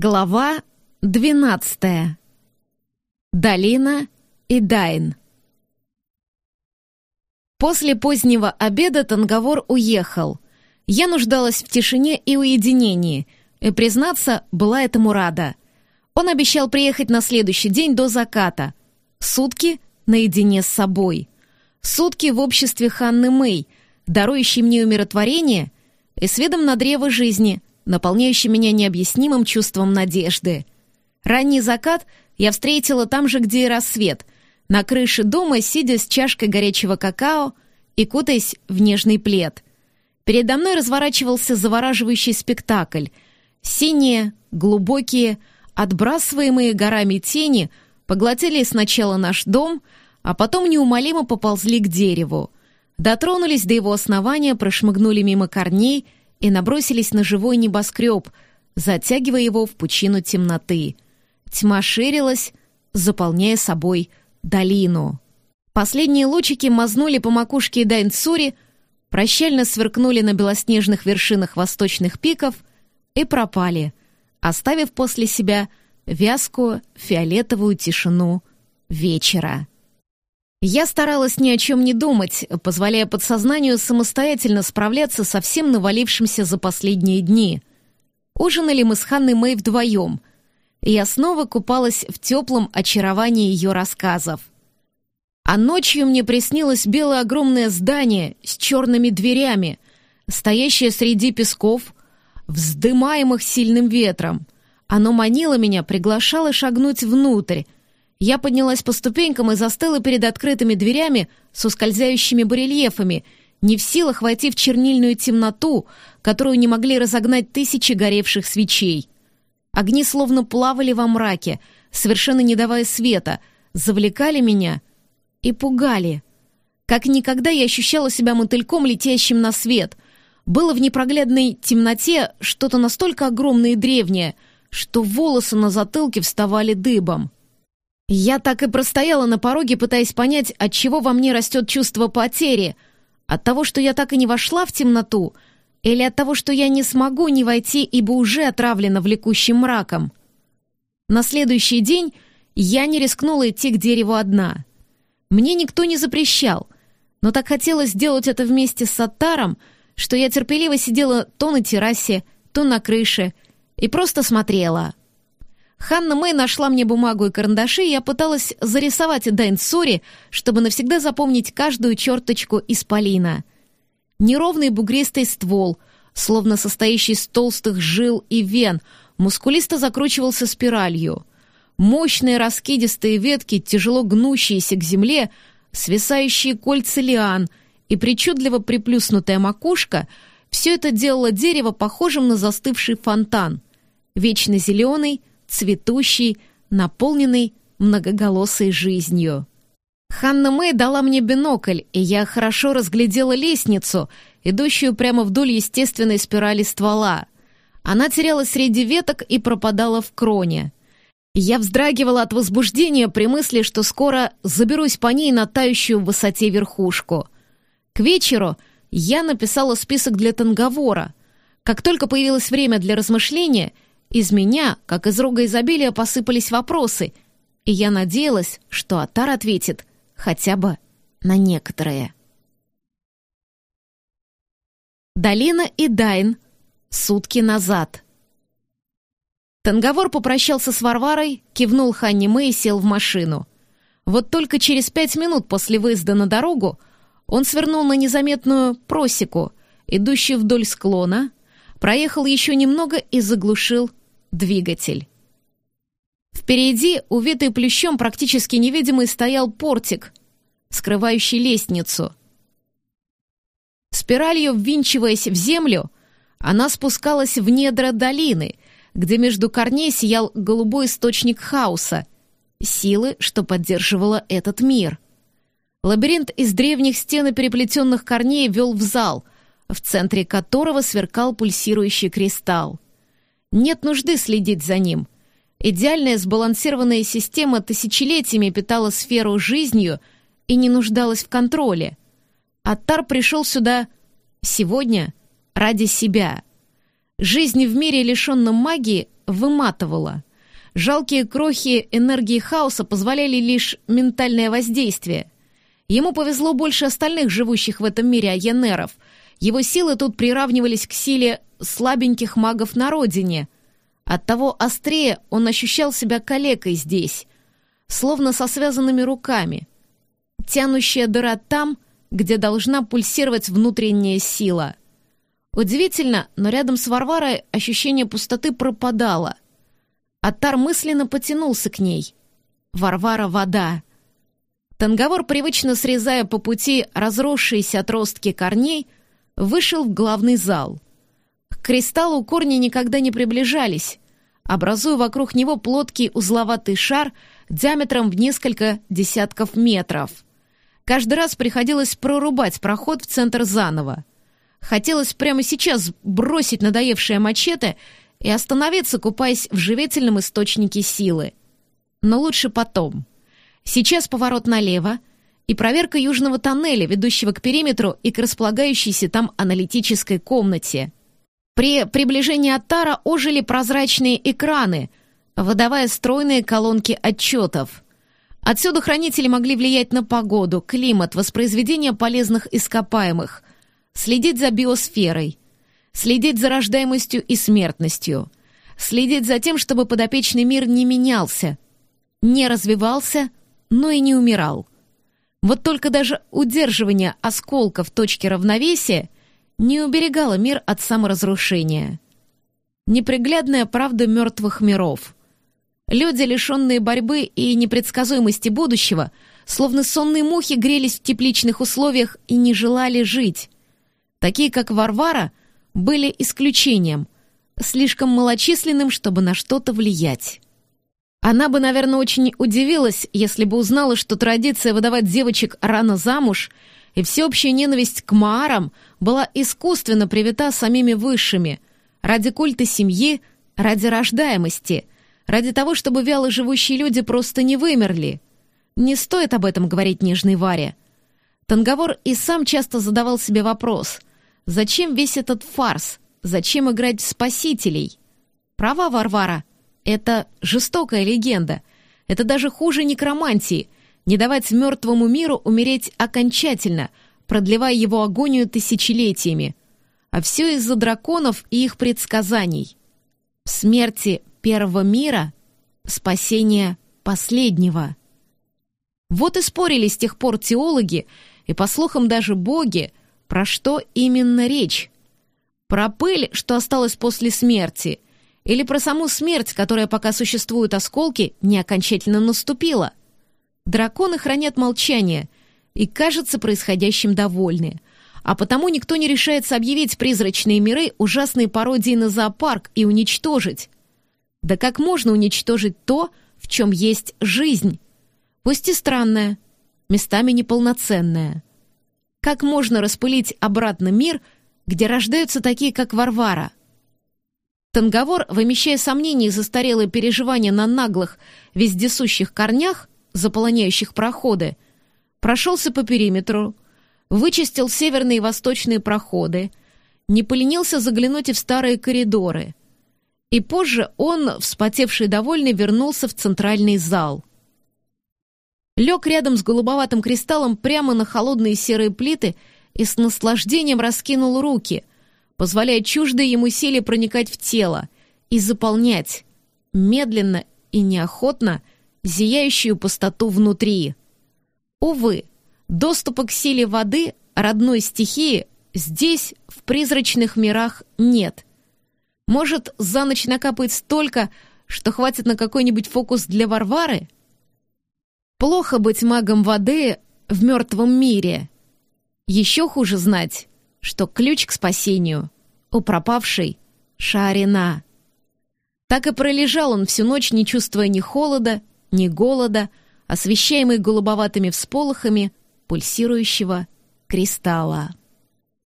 Глава двенадцатая. Долина и Дайн. После позднего обеда Танговор уехал. Я нуждалась в тишине и уединении, и, признаться, была этому рада. Он обещал приехать на следующий день до заката. Сутки наедине с собой. Сутки в обществе Ханны Мэй, дарующей мне умиротворение и с видом на древо жизни — наполняющий меня необъяснимым чувством надежды. Ранний закат я встретила там же, где и рассвет, на крыше дома, сидя с чашкой горячего какао и кутаясь в нежный плед. Передо мной разворачивался завораживающий спектакль. Синие, глубокие, отбрасываемые горами тени поглотили сначала наш дом, а потом неумолимо поползли к дереву. Дотронулись до его основания, прошмыгнули мимо корней — и набросились на живой небоскреб, затягивая его в пучину темноты. Тьма ширилась, заполняя собой долину. Последние лучики мазнули по макушке Дайнцури, прощально сверкнули на белоснежных вершинах восточных пиков и пропали, оставив после себя вязкую фиолетовую тишину вечера. Я старалась ни о чем не думать, позволяя подсознанию самостоятельно справляться со всем навалившимся за последние дни. Ужинали мы с Ханной Мэй вдвоем. И я снова купалась в теплом очаровании ее рассказов. А ночью мне приснилось белое огромное здание с черными дверями, стоящее среди песков, вздымаемых сильным ветром. Оно манило меня, приглашало шагнуть внутрь, я поднялась по ступенькам и застыла перед открытыми дверями с ускользающими барельефами, не в силах войти в чернильную темноту, которую не могли разогнать тысячи горевших свечей. Огни словно плавали во мраке, совершенно не давая света, завлекали меня и пугали. Как никогда я ощущала себя мотыльком, летящим на свет. Было в непроглядной темноте что-то настолько огромное и древнее, что волосы на затылке вставали дыбом. Я так и простояла на пороге, пытаясь понять, от чего во мне растет чувство потери. От того, что я так и не вошла в темноту, или от того, что я не смогу не войти, ибо уже отравлена влекущим мраком. На следующий день я не рискнула идти к дереву одна. Мне никто не запрещал, но так хотелось сделать это вместе с Саттаром, что я терпеливо сидела то на террасе, то на крыше и просто смотрела — Ханна Мэй нашла мне бумагу и карандаши, и я пыталась зарисовать Дайн Сори, чтобы навсегда запомнить каждую черточку исполина. Неровный бугристый ствол, словно состоящий из толстых жил и вен, мускулисто закручивался спиралью. Мощные раскидистые ветки, тяжело гнущиеся к земле, свисающие кольца лиан и причудливо приплюснутая макушка — все это делало дерево похожим на застывший фонтан. Вечно зеленый, цветущий, наполненный многоголосой жизнью. Ханна Мэй дала мне бинокль, и я хорошо разглядела лестницу, идущую прямо вдоль естественной спирали ствола. Она терялась среди веток и пропадала в кроне. Я вздрагивала от возбуждения при мысли, что скоро заберусь по ней на тающую в высоте верхушку. К вечеру я написала список для танговора. Как только появилось время для размышления — из меня, как из рога изобилия, посыпались вопросы, и я надеялась, что Атар ответит хотя бы на некоторые. Долина и Дайн. Сутки назад. Танговор попрощался с Варварой, кивнул Ханни Мэй и сел в машину. Вот только через пять минут после выезда на дорогу он свернул на незаметную просеку, идущую вдоль склона, проехал еще немного и заглушил двигатель. Впереди, увитый плющом, практически невидимый, стоял портик, скрывающий лестницу. Спиралью ввинчиваясь в землю, она спускалась в недра долины, где между корней сиял голубой источник хаоса, силы, что поддерживала этот мир. Лабиринт из древних стен и переплетенных корней вел в зал, в центре которого сверкал пульсирующий кристалл. Нет нужды следить за ним. Идеальная сбалансированная система тысячелетиями питала сферу жизнью и не нуждалась в контроле. Аттар пришел сюда сегодня ради себя. Жизнь в мире, лишенном магии, выматывало. Жалкие крохи энергии хаоса позволяли лишь ментальное воздействие. Ему повезло больше остальных живущих в этом мире айенеров. Его силы тут приравнивались к силе слабеньких магов на родине. Оттого острее он ощущал себя калекой здесь, словно со связанными руками. Тянущая дыра там, где должна пульсировать внутренняя сила. Удивительно, но рядом с Варварой ощущение пустоты пропадало. Аттар мысленно потянулся к ней. Варвара — вода. Танговор, привычно срезая по пути разросшиеся отростки корней, вышел в главный зал. К кристаллу корни никогда не приближались, образуя вокруг него плоткий узловатый шар диаметром в несколько десятков метров. Каждый раз приходилось прорубать проход в центр заново. Хотелось прямо сейчас бросить надоевшее мачете и остановиться, купаясь в живительном источнике силы. Но лучше потом. Сейчас поворот налево и проверка южного тоннеля, ведущего к периметру и к располагающейся там аналитической комнате. При приближении Аттара ожили прозрачные экраны, выдавая стройные колонки отчетов. Отсюда хранители могли влиять на погоду, климат, воспроизведение полезных ископаемых, следить за биосферой, следить за рождаемостью и смертностью, следить за тем, чтобы подопечный мир не менялся, не развивался, но и не умирал. Вот только даже удерживание осколка в точке равновесия не уберегало мир от саморазрушения. Неприглядная правда мертвых миров. Люди, лишенные борьбы и непредсказуемости будущего, словно сонные мухи грелись в тепличных условиях и не желали жить. Такие, как Варвара, были исключением, слишком малочисленным, чтобы на что-то влиять. Она бы, наверное, очень удивилась, если бы узнала, что традиция выдавать девочек рано замуж и всеобщая ненависть к маарам была искусственно привита самими высшими, ради культа семьи, ради рождаемости, ради того, чтобы вяло живущие люди просто не вымерли. Не стоит об этом говорить нежной Варе. Танговор и сам часто задавал себе вопрос, Зачем весь этот фарс? Зачем играть в спасителей? Права Варвара. Это жестокая легенда. Это даже хуже некромантии. Не давать мертвому миру умереть окончательно, продлевая его агонию тысячелетиями. А все из-за драконов и их предсказаний. В смерти первого мира — спасение последнего. Вот и спорили с тех пор теологи, и, по слухам, даже боги, про что именно речь? Про пыль, что осталась после смерти? Или про саму смерть, которая, пока существуют осколки, не окончательно наступила? Драконы хранят молчание и, кажется, происходящим довольны. А потому никто не решается объявить призрачные миры ужасной пародией на зоопарк и уничтожить. Да как можно уничтожить то, в чем есть жизнь? Пусть и странная, местами неполноценная. Как можно распылить обратно мир, где рождаются такие, как Варвара? Танговор, вымещая сомнения и застарелые переживания на наглых, вездесущих корнях, заполоняющих проходы, прошелся по периметру, вычистил северные и восточные проходы, не поленился заглянуть и в старые коридоры. И позже он, вспотевший довольный, вернулся в центральный зал лег рядом с голубоватым кристаллом прямо на холодные серые плиты и с наслаждением раскинул руки, позволяя чуждой ему силе проникать в тело и заполнять, медленно и неохотно, зияющую пустоту внутри. Увы, доступа к силе воды, родной стихии, здесь, в призрачных мирах, нет. Может, за ночь накапает столько, что хватит на какой-нибудь фокус для Варвары — Плохо быть магом воды в мертвом мире. Еще хуже знать, что ключ к спасению у пропавшей Шарина. Так и пролежал он всю ночь, не чувствуя ни холода, ни голода, освещаемый голубоватыми всполохами пульсирующего кристалла.